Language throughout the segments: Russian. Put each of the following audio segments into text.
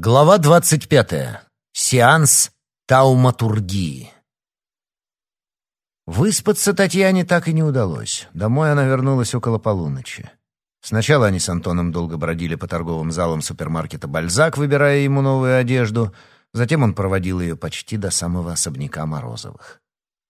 Глава двадцать пятая. Сеанс тауматургии. Выспаться Татьяне так и не удалось. Домой она вернулась около полуночи. Сначала они с Антоном долго бродили по торговым залам супермаркета «Бальзак», выбирая ему новую одежду. Затем он проводил ее почти до самого особняка Морозовых.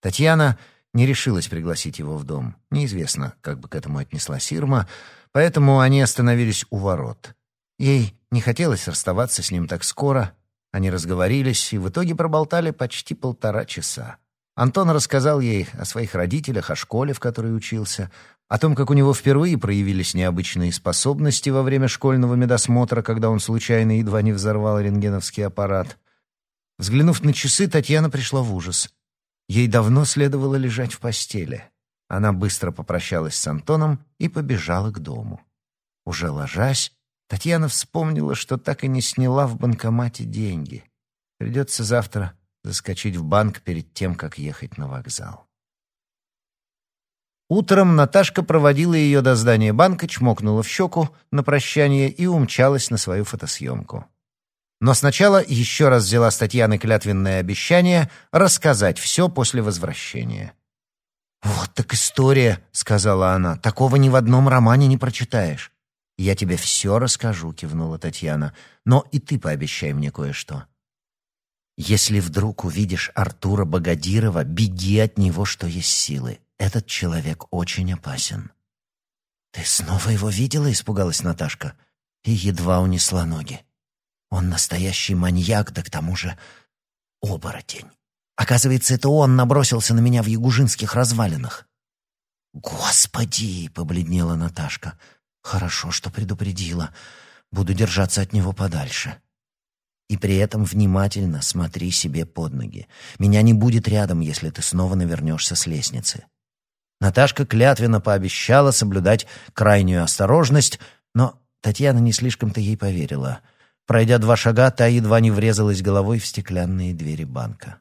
Татьяна не решилась пригласить его в дом. Неизвестно, как бы к этому отнеслась Ирма, поэтому они остановились у ворот. Ей не хотелось расставаться с ним так скоро. Они разговорились и в итоге проболтали почти полтора часа. Антон рассказал ей о своих родителях, о школе, в которой учился, о том, как у него впервые проявились необычные способности во время школьного медосмотра, когда он случайно едва не взорвал рентгеновский аппарат. Взглянув на часы, Татьяна пришла в ужас. Ей давно следовало лежать в постели. Она быстро попрощалась с Антоном и побежала к дому. Уже ложась, Татьяна вспомнила, что так и не сняла в банкомате деньги. Придется завтра заскочить в банк перед тем, как ехать на вокзал. Утром Наташка проводила ее до здания банка, чмокнула в щеку на прощание и умчалась на свою фотосъемку. Но сначала еще раз взяла с Татьяны клятвенное обещание рассказать все после возвращения. «Вот так история», — сказала она, — «такого ни в одном романе не прочитаешь. «Я тебе все расскажу», — кивнула Татьяна. «Но и ты пообещай мне кое-что». «Если вдруг увидишь Артура Богодирова, беги от него, что есть силы. Этот человек очень опасен». «Ты снова его видела?» — испугалась Наташка. И едва унесла ноги. «Он настоящий маньяк, да к тому же оборотень. Оказывается, это он набросился на меня в ягужинских развалинах». «Господи!» — побледнела Наташка. Хорошо, что предупредила. Буду держаться от него подальше. И при этом внимательно смотри себе под ноги. Меня не будет рядом, если ты снова навернешься с лестницы. Наташка клятвенно пообещала соблюдать крайнюю осторожность, но Татьяна не слишком-то ей поверила. Пройдя два шага, та едва не врезалась головой в стеклянные двери банка.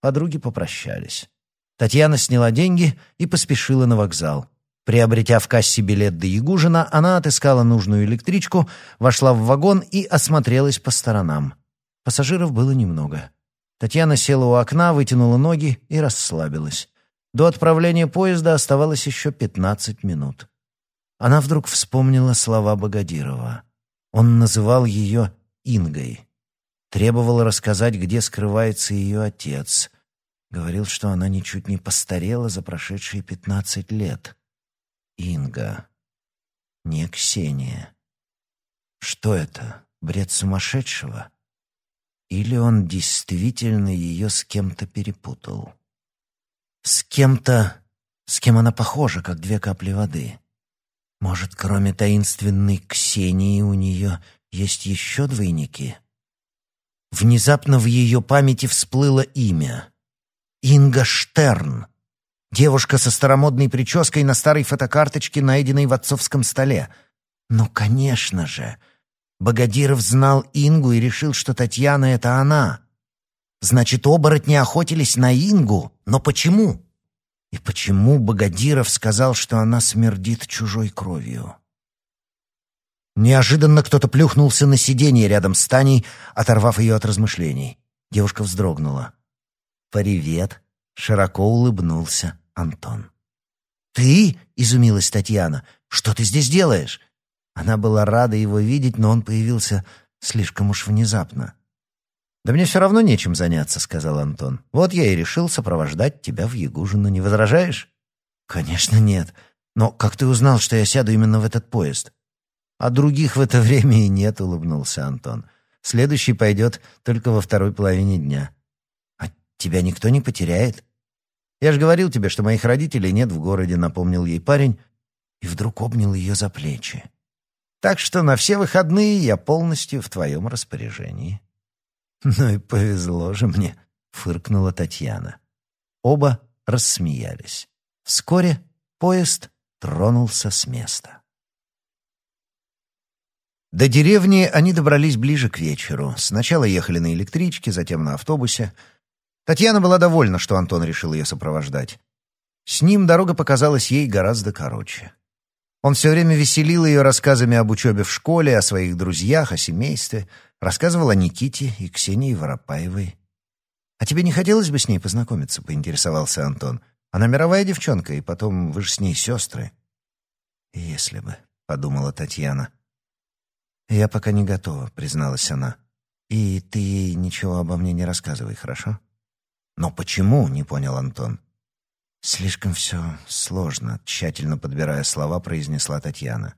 Подруги попрощались. Татьяна сняла деньги и поспешила на вокзал. Приобретя в кассе билет до Ягужина, она отыскала нужную электричку, вошла в вагон и осмотрелась по сторонам. Пассажиров было немного. Татьяна села у окна, вытянула ноги и расслабилась. До отправления поезда оставалось еще пятнадцать минут. Она вдруг вспомнила слова Богодирова. Он называл ее Ингой. Требовал рассказать, где скрывается ее отец. Говорил, что она ничуть не постарела за прошедшие пятнадцать лет. Инга. Не Ксения. Что это? Бред сумасшедшего? Или он действительно ее с кем-то перепутал? С кем-то, с кем она похожа, как две капли воды. Может, кроме таинственной Ксении у нее есть еще двойники? Внезапно в ее памяти всплыло имя. Инга Штерн. Девушка со старомодной прической на старой фотокарточке, найденной в отцовском столе. Но, конечно же, Богодиров знал Ингу и решил, что Татьяна — это она. Значит, оборотни охотились на Ингу. Но почему? И почему Богодиров сказал, что она смердит чужой кровью? Неожиданно кто-то плюхнулся на сиденье рядом с Таней, оторвав ее от размышлений. Девушка вздрогнула. «Привет!» — широко улыбнулся Антон. «Ты?» — изумилась Татьяна. «Что ты здесь делаешь?» Она была рада его видеть, но он появился слишком уж внезапно. «Да мне все равно нечем заняться», — сказал Антон. «Вот я и решил сопровождать тебя в Ягужино. Не возражаешь?» «Конечно нет. Но как ты узнал, что я сяду именно в этот поезд?» «А других в это время и нет», — улыбнулся Антон. «Следующий пойдет только во второй половине дня». «А тебя никто не потеряет?» «Я же говорил тебе, что моих родителей нет в городе», — напомнил ей парень, и вдруг обнял ее за плечи. «Так что на все выходные я полностью в твоем распоряжении». «Ну и повезло же мне», — фыркнула Татьяна. Оба рассмеялись. Вскоре поезд тронулся с места. До деревни они добрались ближе к вечеру. Сначала ехали на электричке, затем на автобусе — Татьяна была довольна, что Антон решил ее сопровождать. С ним дорога показалась ей гораздо короче. Он все время веселил ее рассказами об учебе в школе, о своих друзьях, о семействе, Рассказывал о Никите и Ксении Воропаевой. «А тебе не хотелось бы с ней познакомиться?» — поинтересовался Антон. «Она мировая девчонка, и потом вы же с ней сестры». «Если бы», — подумала Татьяна. «Я пока не готова», — призналась она. «И ты ей ничего обо мне не рассказывай, хорошо?» «Но почему?» — не понял Антон. «Слишком все сложно», — тщательно подбирая слова, произнесла Татьяна.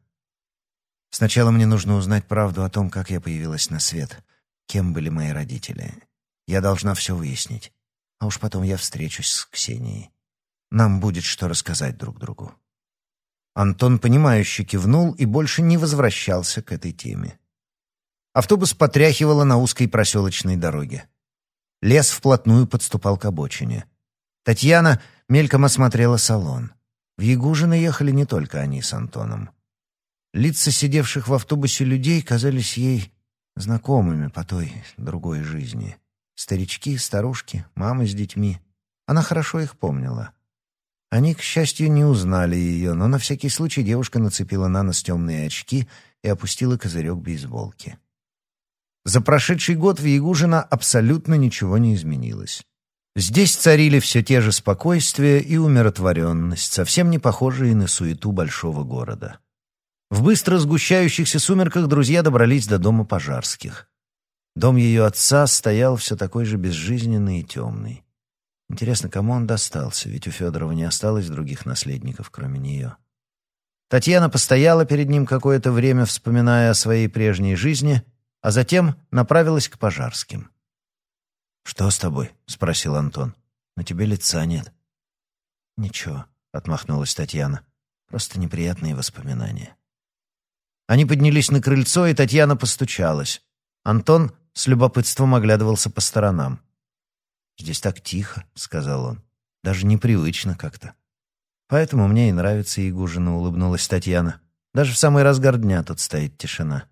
«Сначала мне нужно узнать правду о том, как я появилась на свет, кем были мои родители. Я должна все выяснить, а уж потом я встречусь с Ксенией. Нам будет что рассказать друг другу». Антон, понимающе кивнул и больше не возвращался к этой теме. Автобус потряхивало на узкой проселочной дороге. Лес вплотную подступал к обочине. Татьяна мельком осмотрела салон. В Ягужино ехали не только они с Антоном. Лица сидевших в автобусе людей казались ей знакомыми по той другой жизни. Старички, старушки, мамы с детьми. Она хорошо их помнила. Они, к счастью, не узнали ее, но на всякий случай девушка нацепила на нос темные очки и опустила козырек бейсболки. За прошедший год в Ягужино абсолютно ничего не изменилось. Здесь царили все те же спокойствие и умиротворенность, совсем не похожие на суету большого города. В быстро сгущающихся сумерках друзья добрались до дома пожарских. Дом ее отца стоял все такой же безжизненный и темный. Интересно, кому он достался, ведь у Федорова не осталось других наследников, кроме нее. Татьяна постояла перед ним какое-то время, вспоминая о своей прежней жизни, а затем направилась к пожарским. «Что с тобой?» — спросил Антон. «На тебе лица нет». «Ничего», — отмахнулась Татьяна. «Просто неприятные воспоминания». Они поднялись на крыльцо, и Татьяна постучалась. Антон с любопытством оглядывался по сторонам. «Здесь так тихо», — сказал он. «Даже непривычно как-то». «Поэтому мне и нравится Ягужина», — улыбнулась Татьяна. «Даже в самый разгар дня тут стоит тишина.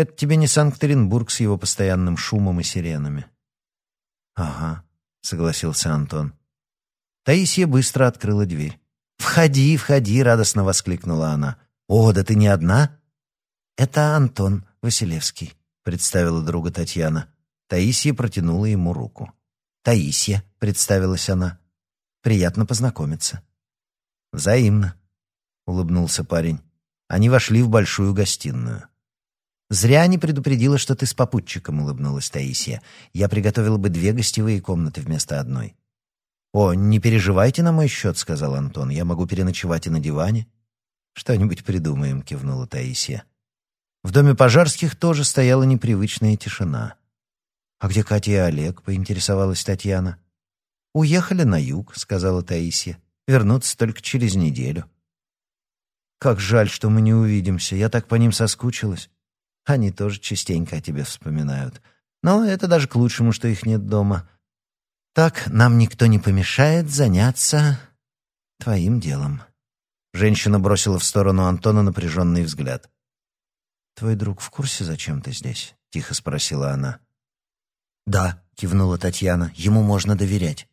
Это тебе не Санкт-Петербург с его постоянным шумом и сиренами». «Ага», — согласился Антон. Таисия быстро открыла дверь. «Входи, входи!» — радостно воскликнула она. «О, да ты не одна?» «Это Антон Василевский», — представила друга Татьяна. Таисия протянула ему руку. «Таисия», — представилась она. «Приятно познакомиться». «Взаимно», — улыбнулся парень. Они вошли в большую гостиную. «Зря не предупредила, что ты с попутчиком», — улыбнулась Таисия. «Я приготовила бы две гостевые комнаты вместо одной». «О, не переживайте на мой счет», — сказал Антон. «Я могу переночевать и на диване». «Что-нибудь придумаем», — кивнула Таисия. В доме пожарских тоже стояла непривычная тишина. «А где Катя и Олег?» — поинтересовалась Татьяна. «Уехали на юг», — сказала Таисия. «Вернутся только через неделю». «Как жаль, что мы не увидимся. Я так по ним соскучилась. Они тоже частенько о тебе вспоминают. Но это даже к лучшему, что их нет дома. Так нам никто не помешает заняться твоим делом». Женщина бросила в сторону Антона напряженный взгляд. «Твой друг в курсе, зачем ты здесь?» — тихо спросила она. «Да», — кивнула Татьяна, — «ему можно доверять».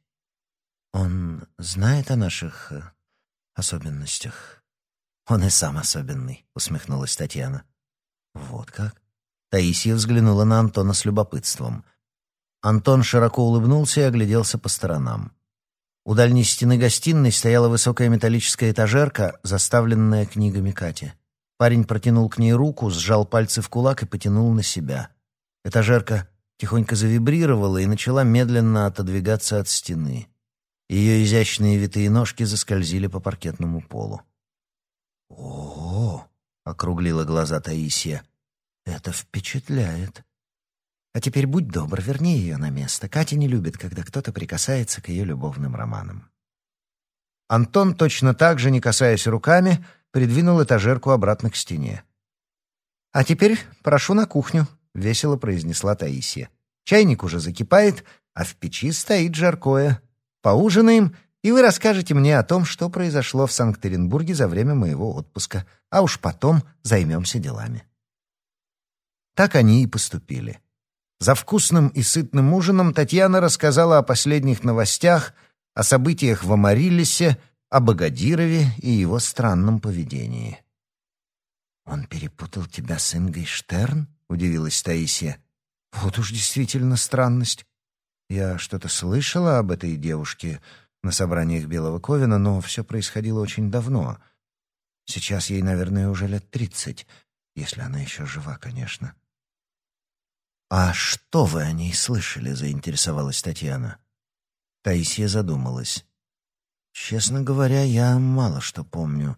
«Он знает о наших э, особенностях?» «Он и сам особенный», — усмехнулась Татьяна. «Вот как?» Таисия взглянула на Антона с любопытством. Антон широко улыбнулся и огляделся по сторонам. У дальней стены гостиной стояла высокая металлическая этажерка, заставленная книгами Кати. Парень протянул к ней руку, сжал пальцы в кулак и потянул на себя. Этажерка тихонько завибрировала и начала медленно отодвигаться от стены. Ее изящные витые ножки заскользили по паркетному полу. «О-о-о!» — округлила глаза Таисия. «Это впечатляет!» «А теперь будь добр, верни ее на место. Катя не любит, когда кто-то прикасается к ее любовным романам». Антон, точно так же, не касаясь руками, придвинул этажерку обратно к стене. «А теперь прошу на кухню», — весело произнесла Таисия. «Чайник уже закипает, а в печи стоит жаркое. Поужинаем, и вы расскажете мне о том, что произошло в Санкт-Петербурге за время моего отпуска, а уж потом займемся делами». Так они и поступили. За вкусным и сытным ужином Татьяна рассказала о последних новостях, о событиях в Амариллисе, о Багадирове и его странном поведении. «Он перепутал тебя с Ингой Штерн?» — удивилась Таисия. Вот уж действительно странность. Я что-то слышала об этой девушке на собраниях Белого Ковина, но все происходило очень давно. Сейчас ей, наверное, уже лет тридцать, если она еще жива, конечно. «А что вы о ней слышали?» — заинтересовалась Татьяна. Таисия задумалась. «Честно говоря, я мало что помню.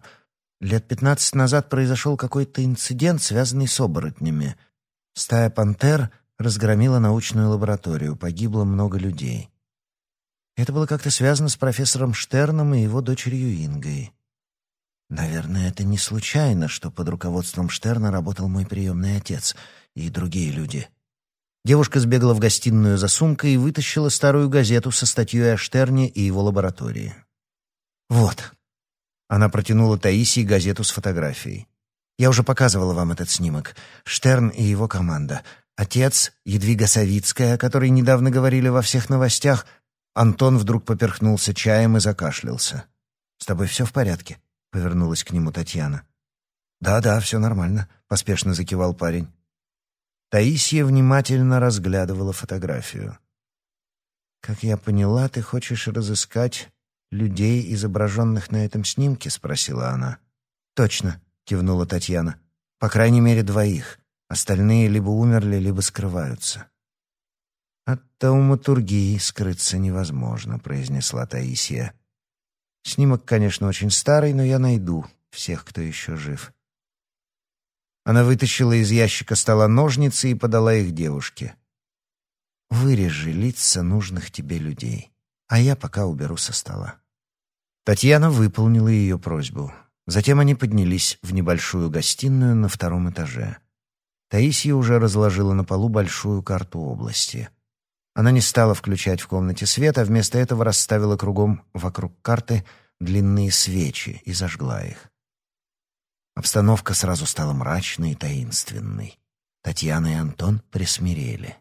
Лет пятнадцать назад произошел какой-то инцидент, связанный с оборотнями. Стая пантер разгромила научную лабораторию, погибло много людей. Это было как-то связано с профессором Штерном и его дочерью Ингой. Наверное, это не случайно, что под руководством Штерна работал мой приемный отец и другие люди. Девушка сбегала в гостиную за сумкой и вытащила старую газету со статьей о Штерне и его лаборатории. «Вот». Она протянула Таисии газету с фотографией. «Я уже показывала вам этот снимок. Штерн и его команда. Отец, Едвига Савицкая, о которой недавно говорили во всех новостях, Антон вдруг поперхнулся чаем и закашлялся. «С тобой все в порядке?» — повернулась к нему Татьяна. «Да-да, все нормально», — поспешно закивал парень. Таисия внимательно разглядывала фотографию. «Как я поняла, ты хочешь разыскать людей, изображенных на этом снимке?» — спросила она. «Точно», — кивнула Татьяна. «По крайней мере, двоих. Остальные либо умерли, либо скрываются. «От тауматургии скрыться невозможно», — произнесла Таисия. «Снимок, конечно, очень старый, но я найду всех, кто еще жив». Она вытащила из ящика стола ножницы и подала их девушке. «Вырежи лица нужных тебе людей, а я пока уберу со стола». Татьяна выполнила ее просьбу. Затем они поднялись в небольшую гостиную на втором этаже. Таисия уже разложила на полу большую карту области. Она не стала включать в комнате свет, а вместо этого расставила кругом вокруг карты длинные свечи и зажгла их. Обстановка сразу стала мрачной и таинственной. Татьяна и Антон присмирели.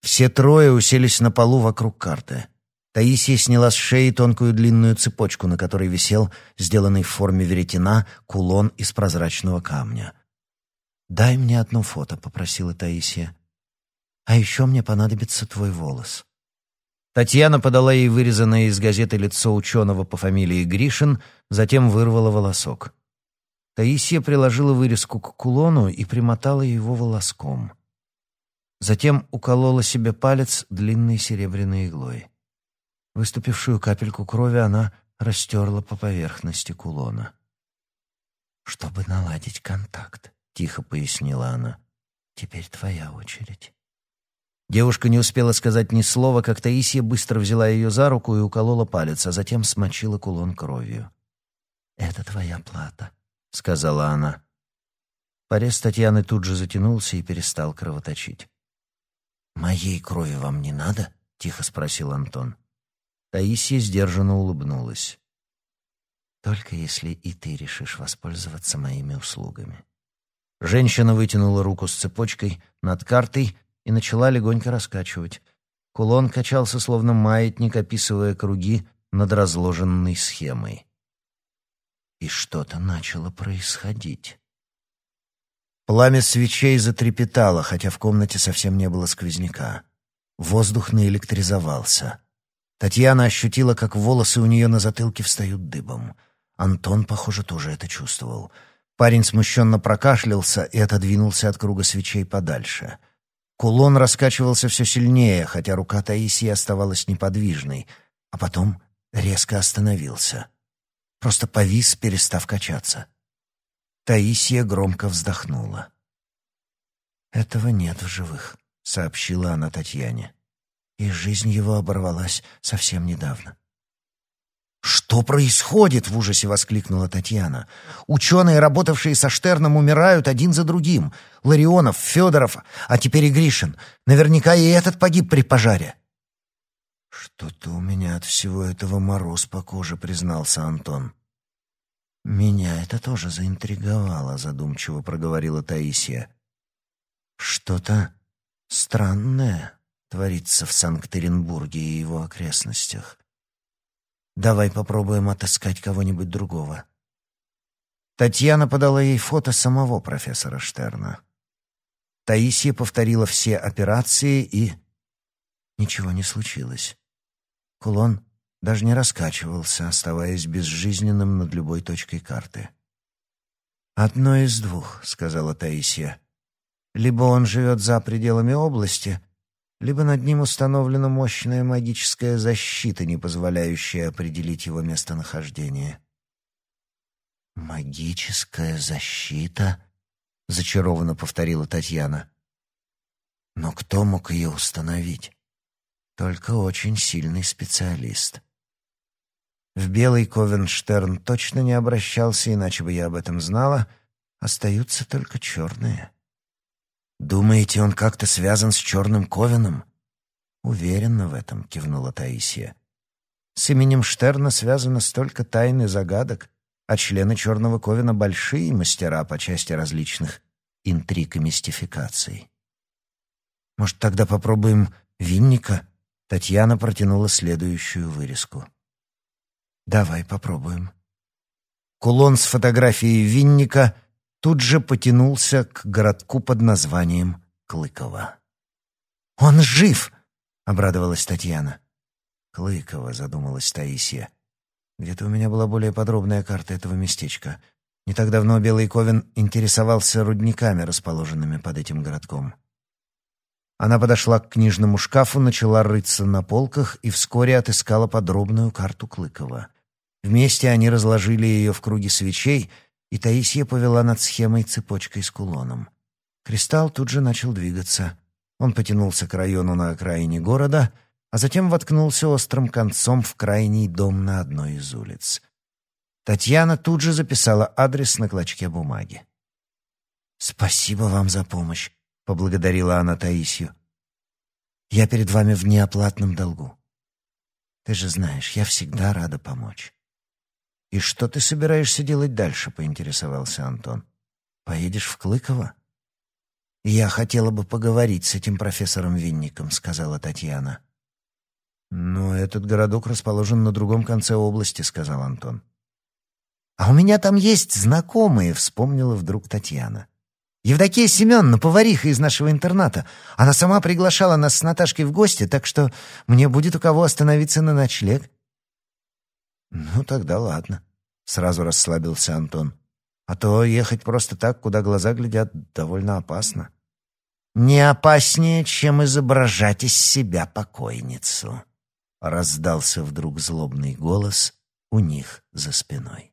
Все трое уселись на полу вокруг карты. Таисия сняла с шеи тонкую длинную цепочку, на которой висел, сделанный в форме веретена, кулон из прозрачного камня. «Дай мне одно фото», — попросила Таисия. «А еще мне понадобится твой волос». Татьяна подала ей вырезанное из газеты лицо ученого по фамилии Гришин, затем вырвала волосок. Таисия приложила вырезку к кулону и примотала его волоском. Затем уколола себе палец длинной серебряной иглой. Выступившую капельку крови она растерла по поверхности кулона. «Чтобы наладить контакт», тихо пояснила она. Теперь твоя очередь. Девушка не успела сказать ни слова, как Таисия быстро взяла ее за руку и уколола палец, а затем смочила кулон кровью. «Это твоя плата», — сказала она. Порез Татьяны тут же затянулся и перестал кровоточить. «Моей крови вам не надо?» — тихо спросил Антон. Таисия сдержанно улыбнулась. «Только если и ты решишь воспользоваться моими услугами». Женщина вытянула руку с цепочкой над картой и начала легонько раскачивать. Кулон качался, словно маятник, описывая круги над разложенной схемой. И что-то начало происходить. Пламя свечей затрепетало, хотя в комнате совсем не было сквозняка. Воздух наэлектризовался. Татьяна ощутила, как волосы у нее на затылке встают дыбом. Антон, похоже, тоже это чувствовал — Парень смущенно прокашлялся и отодвинулся от круга свечей подальше. Кулон раскачивался все сильнее, хотя рука Таисии оставалась неподвижной, а потом резко остановился. Просто повис, перестав качаться. Таисия громко вздохнула. «Этого нет в живых», — сообщила она Татьяне. «И жизнь его оборвалась совсем недавно. «Что происходит?» — в ужасе воскликнула Татьяна. «Ученые, работавшие со Штерном, умирают один за другим. Ларионов, Федоров, а теперь и Гришин. Наверняка и этот погиб при пожаре». «Что-то у меня от всего этого мороз по коже», — признался Антон. «Меня это тоже заинтриговало», — задумчиво проговорила Таисия. «Что-то странное творится в Санкт-Петербурге и его окрестностях. Давай попробуем отыскать кого-нибудь другого. Татьяна подала ей фото самого профессора Штерна. Таисия повторила все операции и... Ничего не случилось. Кулон даже не раскачивался, оставаясь безжизненным над любой точкой карты. «Одно из двух», — сказала Таисия. «Либо он живет за пределами области, либо над ним установлена мощная магическая защита, не позволяющая определить его местонахождение». «Магическая защита?» — зачарованно повторила Татьяна. «Но кто мог ее установить?» «Только очень сильный специалист». В белый Ковенштерн точно не обращался, иначе бы я об этом знала. Остаются только черные. «Думаете, он как-то связан с черным Ковеном?» «Уверена в этом», — кивнула Таисия. «С именем Штерна связано столько тайн и загадок, а члены черного Ковена — большие мастера по части различных интриг и мистификаций». «Может, тогда попробуем винника?» Татьяна протянула следующую вырезку. Давай попробуем. Кулон с фотографией Винника тут же потянулся к городку под названием Клыково. «Он жив!» — обрадовалась Татьяна. «Клыково», — задумалась Таисия. «Где-то у меня была более подробная карта этого местечка. Не так давно Белый Ковен интересовался рудниками, расположенными под этим городком». Она подошла к книжному шкафу, начала рыться на полках и вскоре отыскала подробную карту Клыкова. Вместе они разложили ее в круге свечей, и Таисия повела над схемой цепочкой с кулоном. Кристалл тут же начал двигаться. Он потянулся к району на окраине города, а затем воткнулся острым концом в крайний дом на одной из улиц. Татьяна тут же записала адрес на клочке бумаги. «Спасибо вам за помощь», — поблагодарила она Таисию. «Я перед вами в неоплатном долгу. Ты же знаешь, я всегда рада помочь». «И что ты собираешься делать дальше?» — поинтересовался Антон. «Поедешь в Клыково?» «Я хотела бы поговорить с этим профессором Винником», — сказала Татьяна. «Но этот городок расположен на другом конце области», — сказал Антон. «А у меня там есть знакомые», — вспомнила вдруг Татьяна. «Евдокия Семеновна, повариха из нашего интерната. Она сама приглашала нас с Наташкой в гости, так что мне будет у кого остановиться на ночлег. «Ну, тогда ладно», — сразу расслабился Антон. «А то ехать просто так, куда глаза глядят, довольно опасно». «Не опаснее, чем изображать из себя покойницу», — раздался вдруг злобный голос у них за спиной.